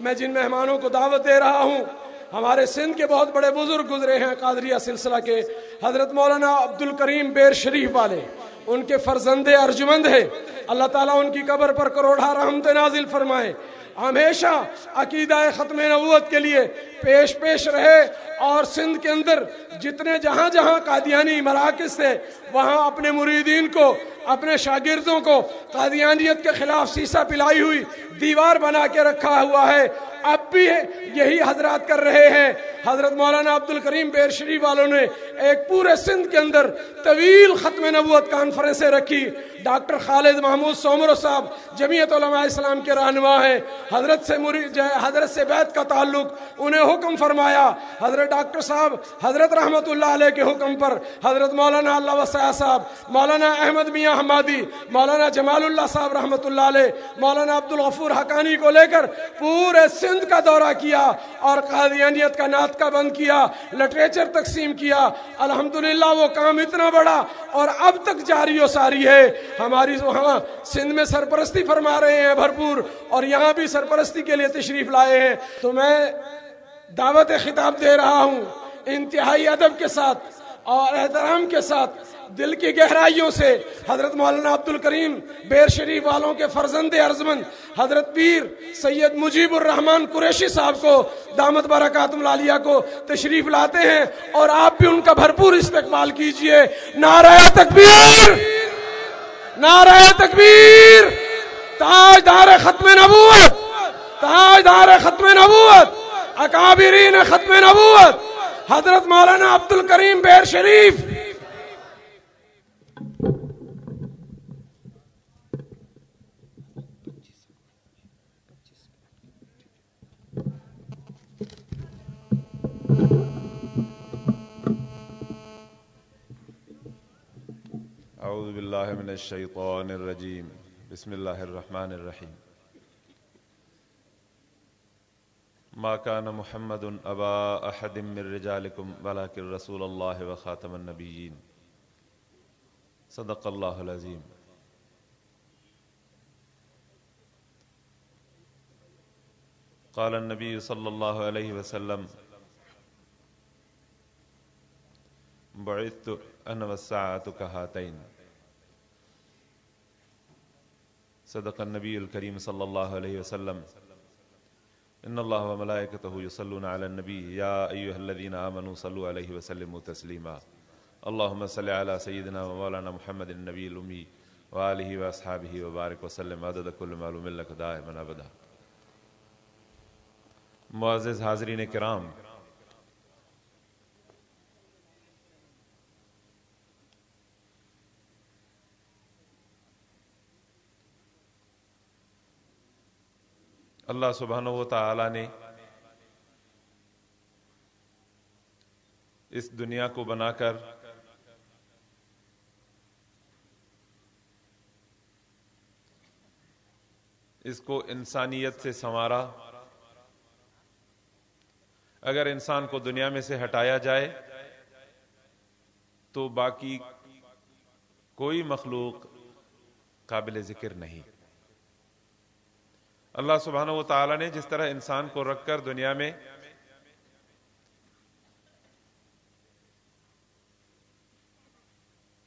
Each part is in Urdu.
میں جن مہمانوں کو دعوت دے رہا ہوں، ہمارے سندھ کے بہت بڑے بزرگ گزرے ہیں قادریہ سلسلہ کے، حضرت مولانا عبد الکریم بیر شریف والے۔ ان کے فرزند ارجمند ہے اللہ تعالیٰ ان کی قبر پر کروڑا رحمت نازل فرمائے۔ ہمیشہ عقیدہ ختم نبوت کے لیے پیش پیش رہے اور سندھ کے اندر جتنے جہاں جہاں قادیانی مراکز تھے، وہاں اپنے مریدین کو، اپنے شاگردوں کو قادیانیت کے خلاف سیسا پلائی ہوئی دیوار بنا کے رکھا ہوا ہے۔ اب بھی یہی حضرات کر رہے ہیں۔ حضرت مولانا عبد الکریم بیر شریف والوں نے ایک پورے سندھ کے اندر طویل ختم نبوت کانفرنسیں رکھی۔ ڈاکٹر خالد محمود سومرو صاحب جمعیت علماء اسلام کے رہنما ہیں۔ حضرت سے حضرت سے بیت کا تعلق انہیں حکم فرمایا۔ حضرت ڈاکٹر صاحب، حضرت رحمت اللہ علیہ کے حکم پر، حضرت مولانا اللہ وسیع صاحب، مولانا احمد میاں حمادی، مولانا جمال اللہ صاحب رحمت اللہ علیہ، مولانا عبد الغفور حقانی کو لے کر پورے سندھ کا دورہ کیا اور قادیانیت کا نعت کا بند کیا، لٹریچر تقسیم کیا۔ الحمدللہ وہ کام اتنا بڑا اور اب تک جاری و ساری ہے۔ ہماری وہاں سندھ میں سرپرستی فرما رہے ہیں بھرپور اور یہاں بھی سرپرستی کے لیے تشریف لائے ہیں۔ تو میں دعوت خطاب دے رہا ہوں انتہائی ادب کے ساتھ اور احترام کے ساتھ دل کی گہرائیوں سے۔ حضرت مولانا عبد الکریم بیر شریف والوں کے فرزند ارزمند حضرت پیر سید مجیب الرحمان قریشی صاحب کو دامت برکات ملالیہ کو تشریف لاتے ہیں اور آپ بھی ان کا بھرپور استقبال کیجیے۔ نعرہ تکبیر! نعرہ تکبیر! تاج دار ختم نبوت! تاجدار ختم نبوت اکابرین ختم نبوت حضرت مولانا عبد الكريم بیر شریف. اعوذ بالله من الشيطان الرجيم بسم الله الرحمن الرحيم ما كان محمد أبا أحد من رجالكم ولكن رسول الله وخاتم النبيين. صدق الله العظيم. قال النبي صلى الله عليه وسلم بعثت أنا والساعة كهاتين. صدق النبي الكريم صلى الله عليه وسلم. ان اللہ الله وملائكته يصلون على النبي. يا ايها الذين امنوا صلوا عليه وسلموا تسليما. اللهم صل سیدنا و مولانا محمد النبی الامی و النبي الامي واله واصحابه وبارك وسلم. عدد کل معلوم لك دائما ابدا معزز حاضرین کرام اللہ سبحانہ و تعالی نے اس دنیا کو بنا کر اس کو انسانیت سے سنوارا۔ اگر انسان کو دنیا میں سے ہٹایا جائے تو باقی کوئی مخلوق قابل ذکر نہیں۔ اللہ سبحانہ و تعالی نے جس طرح انسان کو رکھ کر دنیا میں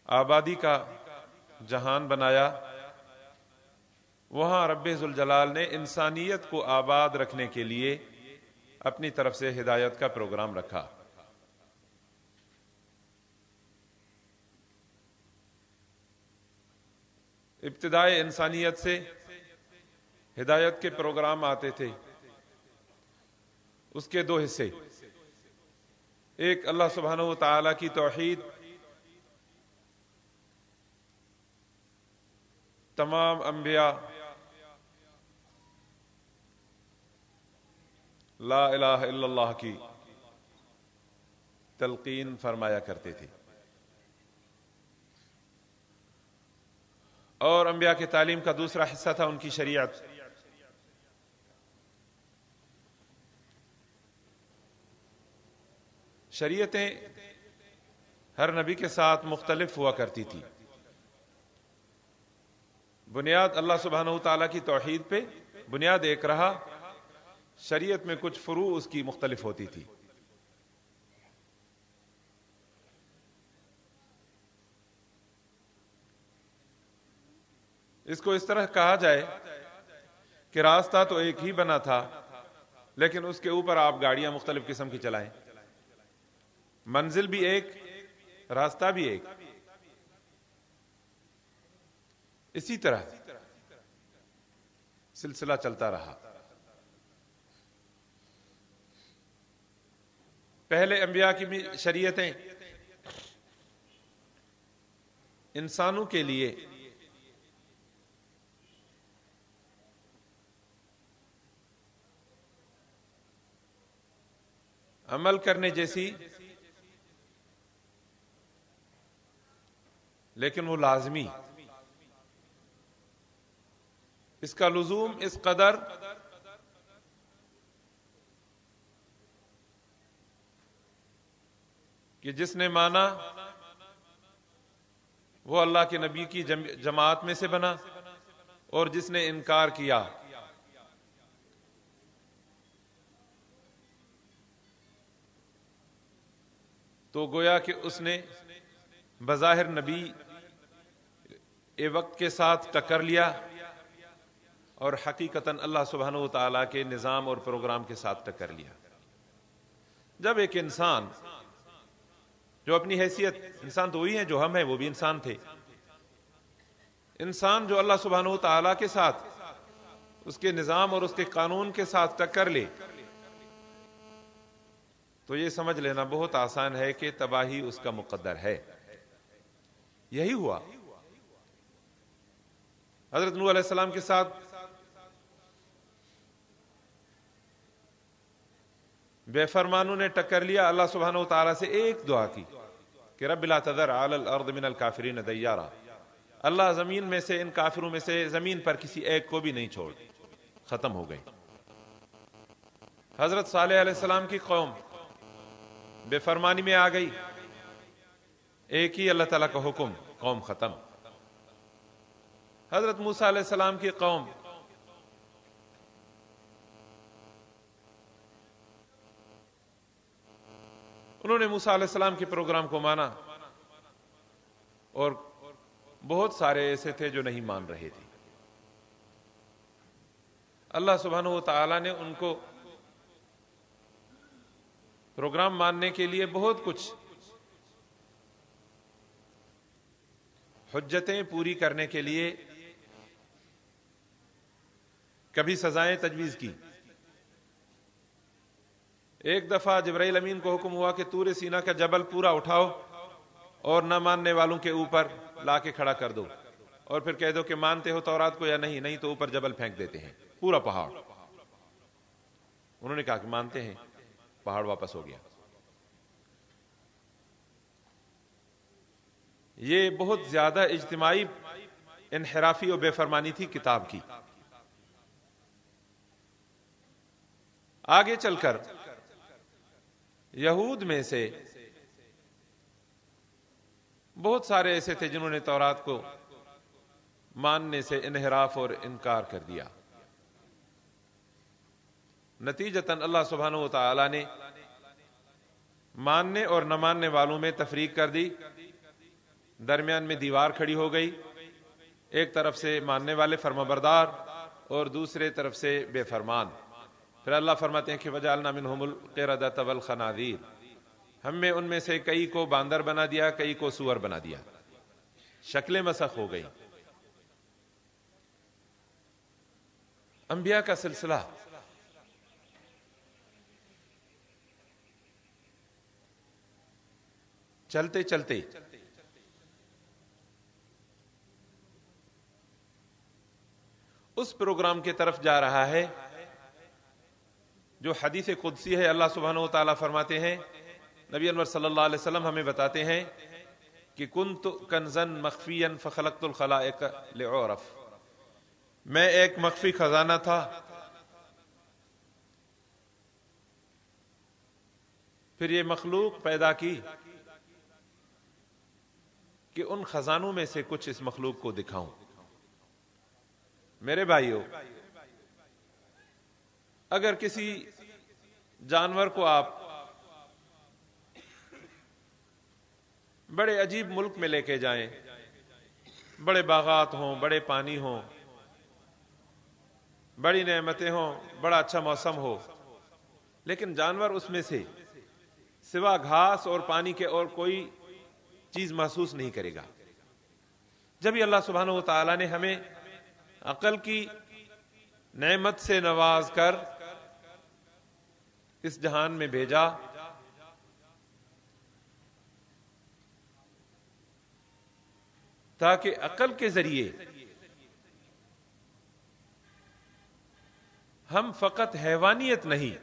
آبادی کا جہان بنایا، وہاں رب ذوالجلال نے انسانیت کو آباد رکھنے کے لیے اپنی طرف سے ہدایت کا پروگرام رکھا۔ ابتدائے انسانیت سے ہدایت کے پروگرام آتے تھے۔ اس کے دو حصے۔ ایک اللہ سبحانہ و تعالی کی توحید۔ تمام انبیاء۔ لا الہ الا اللہ کی تلقین فرمایا کرتے تھے۔ اور انبیاء کی تعلیم کا دوسرا حصہ تھا ان کی شریعت۔ شریعتیں ہر نبی کے ساتھ مختلف ہوا کرتی تھی۔ بنیاد اللہ سبحانہ تعالیٰ کی توحید پہ بنیاد ایک رہا۔ شریعت میں کچھ فرو اس کی مختلف ہوتی تھی۔ اس کو اس طرح کہا جائے کہ راستہ تو ایک ہی بنا تھا، لیکن اس کے اوپر آپ گاڑیاں مختلف قسم کی چلائیں۔ منزل بھی ایک، راستہ بھی ایک۔ اسی طرح سلسلہ چلتا رہا۔ پہلے انبیاء کی بھی شریعتیں انسانوں کے لیے عمل کرنے جیسی لیکن وہ لازمی۔ اس کا لزوم اس قدر کہ جس نے مانا، وہ اللہ کے نبی کی جماعت میں سے بنا اور جس نے انکار کیا۔ تو گویا کہ اس نے بظاہر نبی اے وقت کے ساتھ ٹکر لیا اور حقیقت اللہ سبحانہ و تعالیٰ کے نظام اور پروگرام کے ساتھ ٹکر لیا۔ جب ایک انسان جو اپنی حیثیت، انسان تو وہی ہیں جو ہم ہیں، وہ بھی انسان تھے۔ انسان جو اللہ سبحانہ و تعالیٰ کے ساتھ، اس کے نظام اور اس کے قانون کے ساتھ ٹکر لے، تو یہ سمجھ لینا بہت آسان ہے کہ تباہی اس کا مقدر ہے۔ یہی ہوا۔ حضرت نو علیہ السلام کے ساتھ بے فرمانوں نے ٹکر لیا، اللہ سبحانہ و تعالیٰ سے ایک دعا کی کہ رب لا تذر علی الارض من الکافرین دیارا۔ اللہ زمین میں سے، ان کافروں میں سے زمین پر کسی ایک کو بھی نہیں چھوڑ۔ ختم ہو گئی۔ حضرت صالح علیہ السلام کی قوم بے فرمانی میں آ گئی۔ ایک ہی اللہ تعالیٰ کا حکم، قوم ختم۔ حضرت موسا علیہ السلام کی قوم۔ انہوں نے موسا علیہ السلام کے پروگرام کو مانا اور بہت سارے ایسے تھے جو نہیں مان رہے تھے۔ اللہ سبحانہ و تعالی نے ان کو پروگرام ماننے کے لیے بہت کچھ حجتیں پوری کرنے کے لیے کبھی سزائیں تجویز کی۔ ایک دفعہ جبرائیل امین کو حکم ہوا کہ تور سینا کا جبل پورا اٹھاؤ اور نہ ماننے والوں کے اوپر لا کے کھڑا کر دو۔ اور پھر کہہ دو کہ مانتے ہو تورات کو یا نہیں نہیں تو اوپر جبل پھینک دیتے ہیں۔ پورا پہاڑ۔ انہوں نے کہا کہ مانتے ہیں۔ پہاڑ واپس ہو گیا۔ یہ بہت زیادہ اجتماعی انحرافی اور بے فرمانی تھی کتاب کی۔ آگے چل کر یہود میں سے بہت سارے ایسے تھے جنہوں نے تورات کو ماننے سے انحراف اور انکار کر دیا۔ نتیجتاً اللہ سبحانہ و تعالی نے ماننے اور نہ ماننے والوں میں تفریق کر دی۔ درمیان میں دیوار کھڑی ہو گئی۔ ایک طرف سے ماننے والے فرما بردار اور دوسرے طرف سے بے فرمان۔ پھر اللہ فرماتے ہیں کہ وجہ ہم میں ان میں سے کئی کو باندر بنا دیا، کئی کو سور بنا دیا۔ شکلیں مسخ ہو گئی انبیاء کا سلسلہ۔ چلتے چلتے۔ اس پروگرام کی طرف جا رہا ہے۔ جو حدیث قدسی ہے، اللہ سبحانہ و تعالیٰ فرماتے ہیں، نبی انور صلی اللہ علیہ وسلم ہمیں بتاتے ہیں کہ کنت کنزن مخفی فخلقت الخلائق لعورف میں ایک مخفی خزانہ تھا۔ پھر یہ مخلوق پیدا کی کہ ان خزانوں میں سے کچھ اس مخلوق کو دکھاؤں۔ میرے بھائیوں اگر کسی جانور کو آپ بڑے عجیب ملک میں لے کے جائیں، بڑے باغات ہوں، بڑے پانی ہوں، بڑی نعمتیں ہوں، بڑا اچھا موسم ہو، لیکن جانور اس میں سے سوا گھاس اور پانی کے اور کوئی چیز محسوس نہیں کرے گا۔ جب ہی اللہ سبحانہ و تعالی نے ہمیں عقل کی نعمت سے نواز کر اس جہان میں بھیجا۔ تاکہ عقل کے ذریعے ہم فقط حیوانیت نہیں،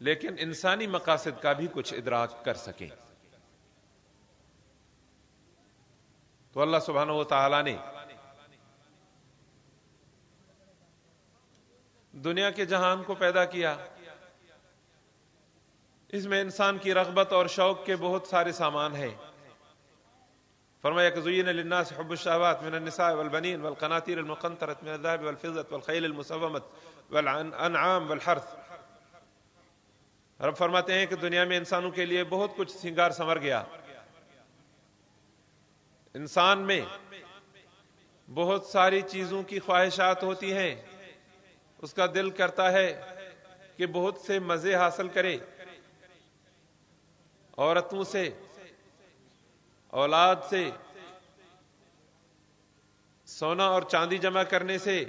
لیکن انسانی مقاصد کا بھی کچھ ادراک کر سکیں۔ تو اللہ سبحانہ و تعالی نے دنیا کے جہان کو پیدا کیا۔ اس میں انسان کی رغبت اور شوق کے بہت سارے سامان ہیں۔ فرمایا کہ زین للناس حب الشہوات من النساء والبنین والقناطیر المقنطرة من الذهب والفضة والخیل المصومة والانعام والحرث۔ رب فرماتے ہیں کہ دنیا میں انسانوں کے لیے بہت کچھ سنگار سمر گیا۔ انسان میں بہت ساری چیزوں کی خواہشات ہوتی ہیں۔ اس کا دل کرتا ہے کہ بہت سے مزے حاصل کرے۔ عورتوں سے، اولاد سے، سونا اور چاندی جمع کرنے سے،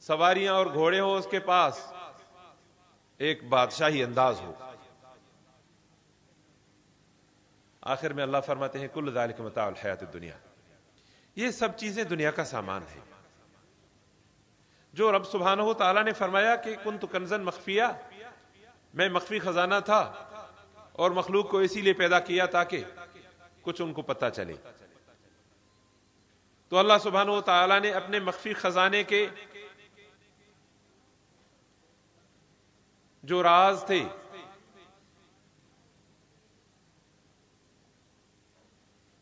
سواریاں اور گھوڑے ہو اس کے پاس، ایک بادشاہی انداز ہو۔ آخر میں اللہ فرماتے ہیں، کل ذالک متاع الحیات دنیا یہ سب چیزیں دنیا کا سامان ہے جو رب سبحانہ ہو تعالیٰ نے فرمایا کہ کن تو کنزن مخفیہ میں مخفی خزانہ تھا اور مخلوق کو اسی لیے پیدا کیا تاکہ کچھ ان کو پتہ چلے۔ تو اللہ سبحانہ و تعالی نے اپنے مخفی خزانے کے جو راز تھے،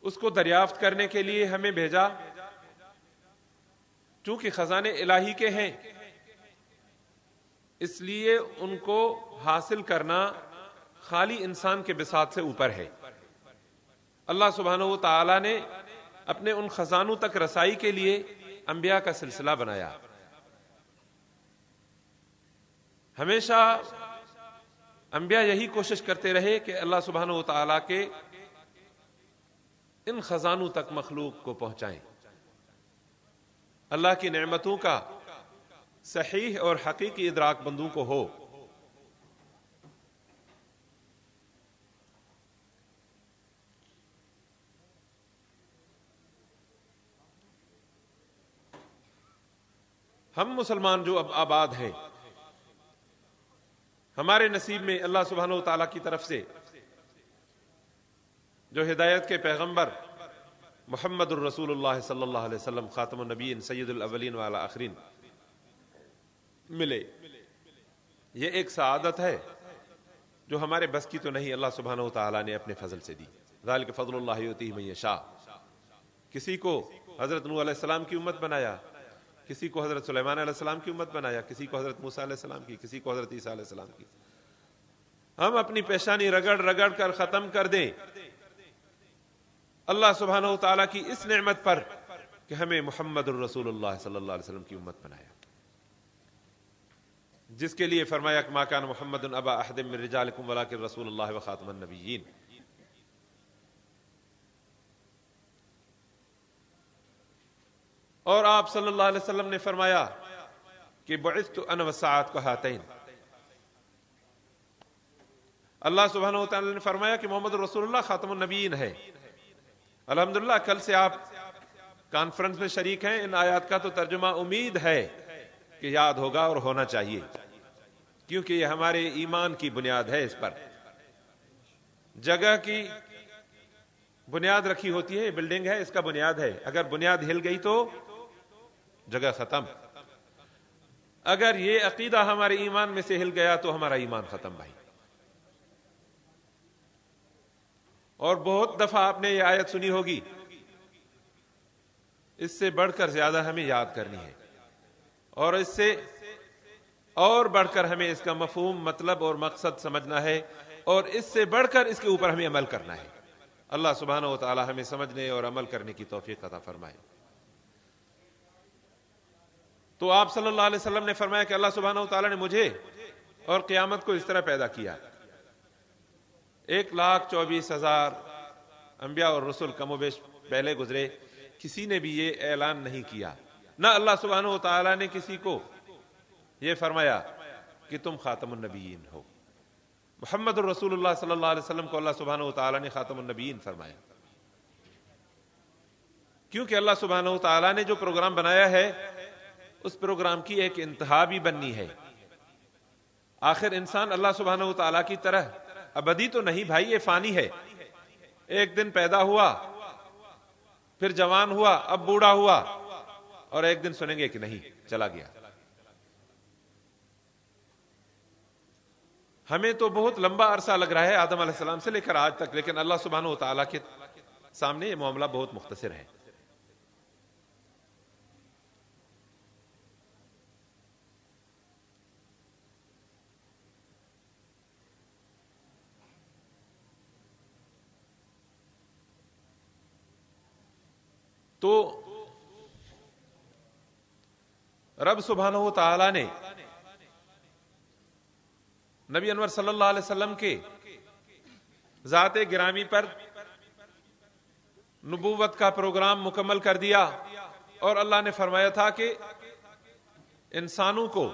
اس کو دریافت کرنے کے لیے ہمیں بھیجا۔ چونکہ خزانے الہی کے ہیں اس لیے ان کو حاصل کرنا خالی انسان کے بساط سے اوپر ہے۔ اللہ سبحانہ و تعالی نے اپنے ان خزانوں تک رسائی کے لیے انبیاء کا سلسلہ بنایا۔ ہمیشہ انبیاء یہی کوشش کرتے رہے کہ اللہ سبحانہ و تعالی کے ان خزانوں تک مخلوق کو پہنچائیں۔ اللہ کی نعمتوں کا صحیح اور حقیقی ادراک بندوں کو ہو۔ ہم مسلمان جو اب آباد ہیں، ہمارے نصیب میں اللہ سبحانہ و تعالی کی طرف سے جو ہدایت کے پیغمبر محمد الرسول اللہ صلی اللہ علیہ وسلم، خاتم النبین سید الاولین والا آخرین ملے۔ یہ ایک سعادت ہے جو ہمارے بس کی تو نہیں، اللہ سبحانہ و نے اپنے فضل سے دی۔ ذالک فضل اللہ ہوتی میں شاہ کسی کو حضرت نو علیہ السلام کی امت بنایا، کسی کو حضرت سلیمان علیہ السلام کی امت بنایا، کسی کو حضرت موسیٰ علیہ السلام کی، کسی کو حضرت عیسیٰ علیہ السلام کی۔ ہم اپنی پیشانی رگڑ رگڑ کر ختم کر دیں۔ اللہ سبحانہ و تعالیٰ کی اس نعمت پر کہ ہمیں محمد الرسول اللہ صلی اللہ علیہ وسلم کی امت بنایا۔ جس کے لیے فرمایا کہ ماکان محمد ابا احدم من رجالکم ولیکن رسول اللہ و خاتم النبیین۔ اور آپ صلی اللہ علیہ وسلم نے فرمایا کہ بعثت انا وساعت کو ہاتین۔ اللہ سبحانہ و تعالی نے فرمایا کہ محمد رسول اللہ خاتم النبیین ہے۔ الحمدللہ، کل سے آپ کانفرنس میں شریک ہیں۔ ان آیات کا تو ترجمہ امید ہے۔ کہ یاد ہوگا اور ہونا چاہیے۔ کیونکہ یہ ہمارے ایمان کی بنیاد ہے اس پر۔ جگہ کی بنیاد رکھی ہوتی ہے بلڈنگ ہے، اس کا بنیاد ہے۔ اگر بنیاد ہل گئی تو جگہ ختم۔ اگر یہ عقیدہ ہمارے ایمان میں سے ہل گیا تو ہمارا ایمان ختم بھائی۔ اور بہت دفعہ آپ نے یہ آیت سنی ہوگی۔ اس سے بڑھ کر زیادہ ہمیں یاد کرنی ہے۔ اور اس سے اور بڑھ کر ہمیں اس کا مفہوم مطلب اور مقصد سمجھنا ہے اور اس سے بڑھ کر اس کے اوپر ہمیں عمل کرنا ہے۔ اللہ سبحانہ و تعالی ہمیں سمجھنے اور عمل کرنے کی توفیق عطا فرمائے۔ تو آپ صلی اللہ علیہ وسلم نے فرمایا کہ اللہ سبحانہ و تعالی نے مجھے اور قیامت کو اس طرح پیدا کیا۔ ایک لاکھ چوبیس ہزار انبیاء اور رسول کم و بیش پہلے گزرے، کسی نے بھی یہ اعلان نہیں کیا۔ نہ اللہ سبحانہ و تعالی نے کسی کو یہ فرمایا کہ تم خاتم النبیین ہو۔ محمد الرسول اللہ صلی اللہ علیہ وسلم کو اللہ سبحانہ و تعالی نے خاتم النبیین فرمایا۔ کیونکہ اللہ سبحانہ و تعالی نے جو پروگرام بنایا ہے، اس پروگرام کی ایک انتہا بھی بننی ہے۔ آخر انسان اللہ سبحانہ و تعالیٰ کی طرح ابدی تو نہیں بھائی، یہ فانی ہے۔ ایک دن پیدا ہوا، پھر جوان ہوا، اب بوڑھا ہوا۔ اور ایک دن سنیں گے کہ نہیں، چلا گیا۔ ہمیں تو بہت لمبا عرصہ لگ رہا ہے آدم علیہ السلام سے لے کر آج تک، لیکن اللہ سبحانہ و تعالیٰ کے سامنے یہ معاملہ بہت مختصر ہے۔ تو رب سبحانہ و تعالی نے نبی انور صلی اللہ علیہ وسلم کے ذات گرامی پر نبوت کا پروگرام مکمل کر دیا اور اللہ نے فرمایا تھا کہ انسانوں کو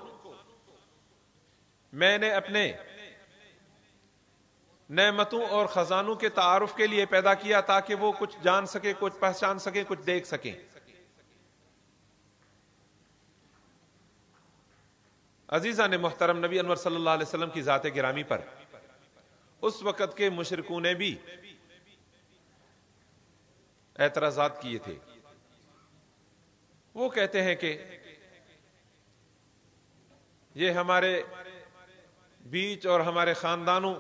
میں نے اپنے نعمتوں اور خزانوں کے تعارف کے لیے پیدا کیا تاکہ وہ کچھ جان سکے، کچھ پہچان سکے، کچھ دیکھ سکیں۔ عزیزہ نے محترم، نبی انور صلی اللہ علیہ وسلم کی ذات گرامی پر اس وقت کے مشرکوں نے بھی اعتراضات کیے تھے۔ وہ کہتے ہیں کہ یہ ہمارے بیچ اور ہمارے خاندانوں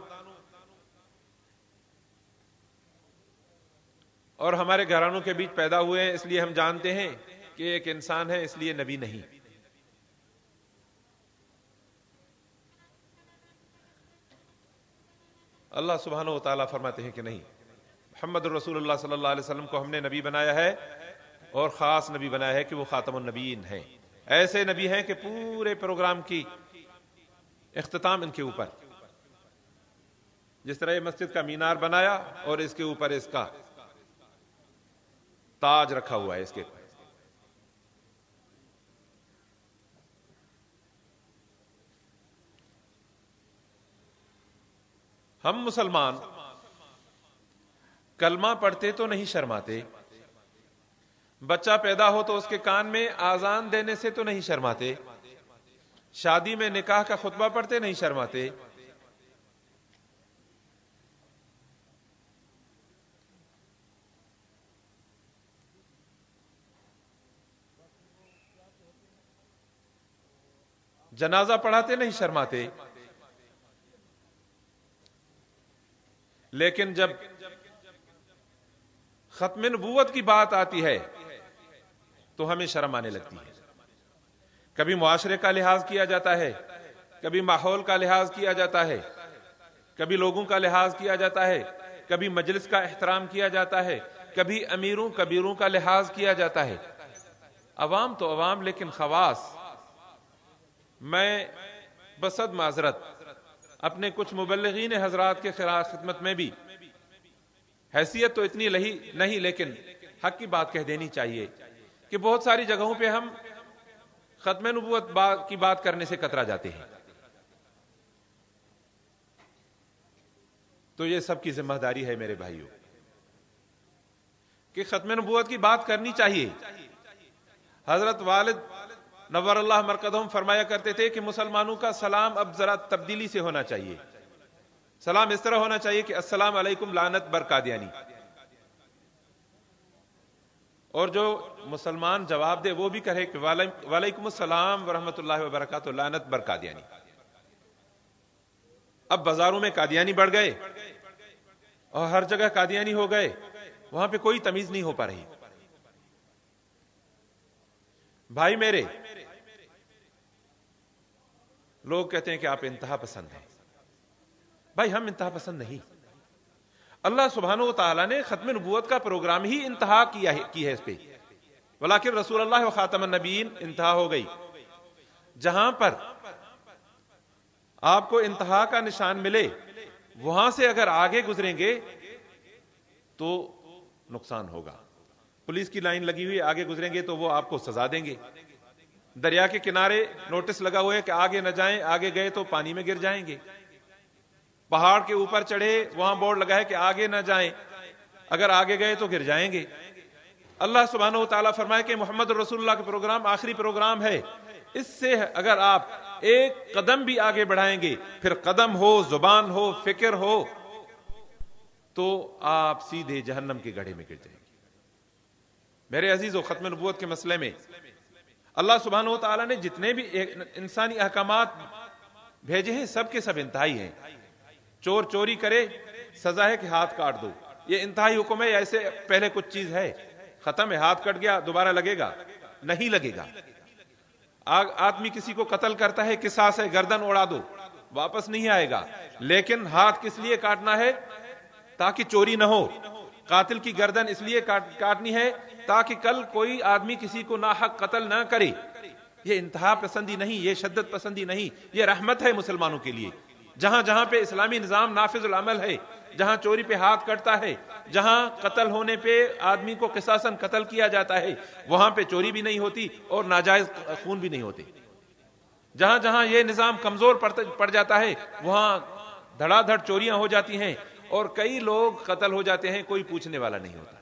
اور ہمارے گھرانوں کے بیچ پیدا ہوئے ہیں، اس لیے ہم جانتے ہیں کہ ایک انسان ہے، اس لیے نبی نہیں۔ اللہ سبحانہ و تعالیٰ فرماتے ہیں کہ نہیں۔ محمد الرسول اللہ صلی اللہ علیہ وسلم کو ہم نے نبی بنایا ہے اور خاص نبی بنایا ہے کہ وہ خاتم النبیین ہیں۔ ایسے نبی ہیں کہ پورے پروگرام کی اختتام ان کے اوپر۔ جس طرح یہ مسجد کا مینار بنایا اور اس کے اوپر اس کا تاج رکھا ہوا ہے، اس کے ہم مسلمان کلمہ پڑھتے تو نہیں شرماتے بچہ پیدا ہو تو اس کے کان میں آزان دینے سے تو نہیں شرماتے شادی میں نکاح کا خطبہ پڑھتے نہیں شرماتے جنازہ پڑھاتے نہیں شرماتے لیکن جب ختم نبوت کی بات آتی ہے تو ہمیں شرم آنے لگتی ہے۔ کبھی معاشرے کا لحاظ کیا جاتا ہے، کبھی ماحول کا لحاظ کیا جاتا ہے، کبھی لوگوں کا لحاظ کیا جاتا ہے، کبھی مجلس کا احترام کیا جاتا ہے، کبھی امیروں، کبیروں کا لحاظ کیا جاتا ہے۔ عوام تو عوام، لیکن خواص، میں بسد معذرت اپنے کچھ مبلغین حضرات کے خلاف خدمت میں بھی۔ حیثیت تو اتنی لہی نہیں، لیکن حق کی بات کہہ دینی چاہیے کہ بہت ساری جگہوں پہ ہم ختم نبوت کی بات کرنے سے کترا جاتے ہیں۔ تو یہ سب کی ذمہ داری ہے میرے بھائیوں، کہ ختم نبوت کی بات کرنی چاہیے۔ حضرت والد نور اللہ مرکزم فرمایا کرتے تھے کہ مسلمانوں کا سلام اب ذرا تبدیلی سے ہونا چاہیے۔ سلام اس طرح ہونا چاہیے کہ السلام علیکم لانت برقادیانی اور جو مسلمان جواب دے وہ بھی کہے کہ وعلیکم السلام ورحمۃ اللہ وبرکاتہ لانت برقادیانی اب بازاروں میں قادیانی بڑھ گئے اور ہر جگہ قادیانی ہو گئے، وہاں پہ کوئی تمیز نہیں ہو پا رہی۔ بھائی میرے لوگ کہتے ہیں کہ آپ انتہا پسند ہیں۔ بھائی، ہم انتہا پسند نہیں۔ اللہ سبحانہ و تعالیٰ نے ختم نبوت کا پروگرام ہی انتہا کیا ہے، کی ہے اس پہ۔ ولاکر رسول اللہ و خاتم النبین انتہا ہو گئی۔ جہاں پر آپ کو انتہا کا نشان ملے، وہاں سے اگر آگے گزریں گے تو نقصان ہوگا۔ پولیس کی لائن لگی ہوئی آگے گزریں گے تو وہ آپ کو سزا دیں گے۔ دریا کے کنارے نوٹس لگا ہوا ہے کہ آگے نہ جائیں، آگے گئے تو پانی میں گر جائیں گے۔ پہاڑ کے اوپر چڑھے، وہاں بورڈ لگا ہے کہ آگے نہ جائیں۔ اگر آگے گئے تو گر جائیں گے۔ اللہ سبحانہ و تعالیٰ فرمائے کہ محمد رسول اللہ کا پروگرام آخری پروگرام ہے۔ اس سے اگر آپ ایک قدم بھی آگے بڑھائیں گے، پھر قدم ہو، زبان ہو، فکر ہو، تو آپ سیدھے جہنم کے گڑھے میں گر جائیں گے۔ میرے عزیز و ختم نبوت کے مسئلے میں اللہ سبحانہ و تعالیٰ نے جتنے بھی انسانی احکامات بھیجے ہیں، سب کے سب انتہائی ہیں۔ چور چوری کرے، سزا ہے کہ ہاتھ کاٹ دو۔ یہ انتہائی حکم ہے ایسے پہلے کچھ چیز ہے۔ ختم ہے، ہاتھ کٹ گیا، دوبارہ لگے گا۔ نہیں لگے گا۔ آدمی کسی کو قتل کرتا ہے کساس ہے گردن اڑا دو، واپس نہیں آئے گا۔ لیکن ہاتھ کس لیے کاٹنا ہے؟ تاکہ چوری نہ ہو۔ قاتل کی گردن اس لیے کاٹنی ہے تاکہ کل کوئی آدمی کسی کو ناحق قتل نہ کرے۔ یہ انتہا پسندی نہیں، یہ شدت پسندی نہیں، یہ رحمت ہے مسلمانوں کے لیے۔ جہاں جہاں پہ اسلامی نظام نافذ العمل ہے، جہاں چوری پہ ہاتھ کٹتا ہے، جہاں قتل ہونے پہ آدمی کو قصاصن قتل کیا جاتا ہے، وہاں پہ چوری بھی نہیں ہوتی اور ناجائز خون بھی نہیں ہوتے۔ جہاں جہاں یہ نظام کمزور پڑ جاتا ہے، وہاں دھڑا دھڑ چوریاں ہو جاتی ہیں اور کئی لوگ قتل ہو جاتے ہیں، کوئی پوچھنے والا نہیں ہوتا۔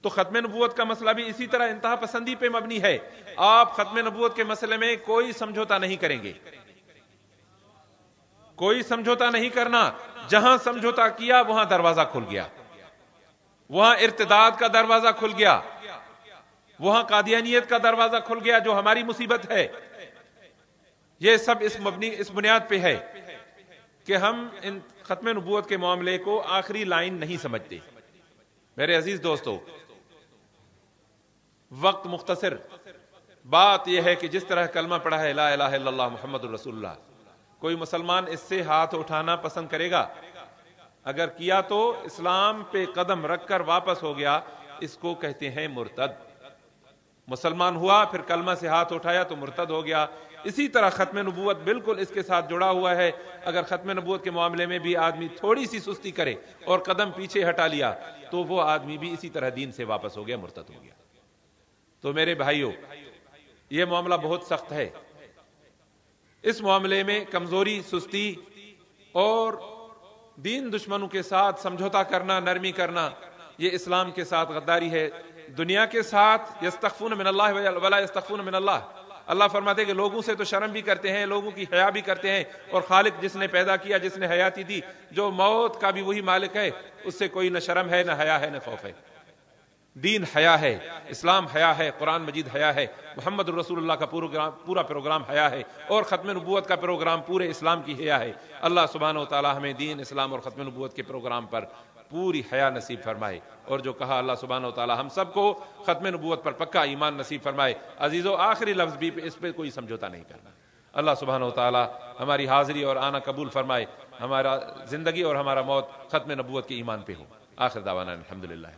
تو ختم نبوت کا مسئلہ بھی اسی طرح انتہا پسندی پہ مبنی ہے۔ آپ ختم نبوت کے مسئلے میں کوئی سمجھوتا نہیں کریں گے۔ کوئی سمجھوتا نہیں کرنا۔ جہاں سمجھوتا کیا، وہاں دروازہ کھل گیا۔ وہاں ارتداد کا دروازہ کھل گیا۔ وہاں قادیانیت کا دروازہ کھل گیا جو ہماری مصیبت ہے۔ یہ سب اس مبنی، اس بنیاد پہ ہے کہ ہم ان ختم نبوت کے معاملے کو آخری لائن نہیں سمجھتے۔ میرے عزیز دوستو وقت مختصر۔ بات یہ ہے کہ جس طرح کلمہ پڑھا ہے، لا الہ الا اللہ محمد الرسول اللہ۔ کوئی مسلمان اس سے ہاتھ اٹھانا پسند کرے گا؟ اگر کیا تو اسلام پہ قدم رکھ کر واپس ہو گیا، اس کو کہتے ہیں مرتد۔ مسلمان ہوا، پھر کلمہ سے ہاتھ اٹھایا تو مرتد ہو گیا۔ اسی طرح ختم نبوت بالکل اس کے ساتھ جڑا ہوا ہے۔ اگر ختم نبوت کے معاملے میں بھی آدمی تھوڑی سی سستی کرے اور قدم پیچھے ہٹا لیا، تو وہ آدمی بھی اسی طرح دین سے واپس ہو گیا، مرتد ہو گیا۔ تو میرے بھائیوں یہ معاملہ بہت سخت ہے۔ اس معاملے میں کمزوری، سستی اور دین دشمنوں کے ساتھ سمجھوتا کرنا، نرمی کرنا، یہ اسلام کے ساتھ غداری ہے۔ دنیا کے ساتھ یستخفون من اللہ ولا یستخفون من اللہ۔ اللہ فرماتے کہ لوگوں سے تو شرم بھی کرتے ہیں، لوگوں کی حیا بھی کرتے ہیں۔ اور خالق جس نے پیدا کیا، جس نے حیاتی دی، جو موت کا بھی وہی مالک ہے، اس سے کوئی نہ شرم ہے، نہ حیا ہے، نہ خوف ہے۔ دین حیا ہے، اسلام حیا ہے، قرآن مجید حیا ہے، محمد الرسول اللہ کا پورا پروگرام حیا ہے اور ختم نبوت کا پروگرام پورے اسلام کی حیا ہے۔ اللہ سبحانہ و تعالی ہمیں دین اسلام اور ختم نبوت کے پروگرام پر پوری حیا نصیب فرمائے۔ اور جو کہا اللہ سبحانہ و تعالی ہم سب کو ختم نبوت پر پکا ایمان نصیب فرمائے۔ عزیز و آخری لفظ بھی اس پہ کوئی سمجھوتا نہیں کرنا۔ اللہ سبحانہ و تعالی ہماری حاضری اور آنا قبول فرمائے۔ ہمارا زندگی اور ہمارا موت ختم نبوت کے ایمان پہ ہو۔ آخر دعوانا الحمدللہ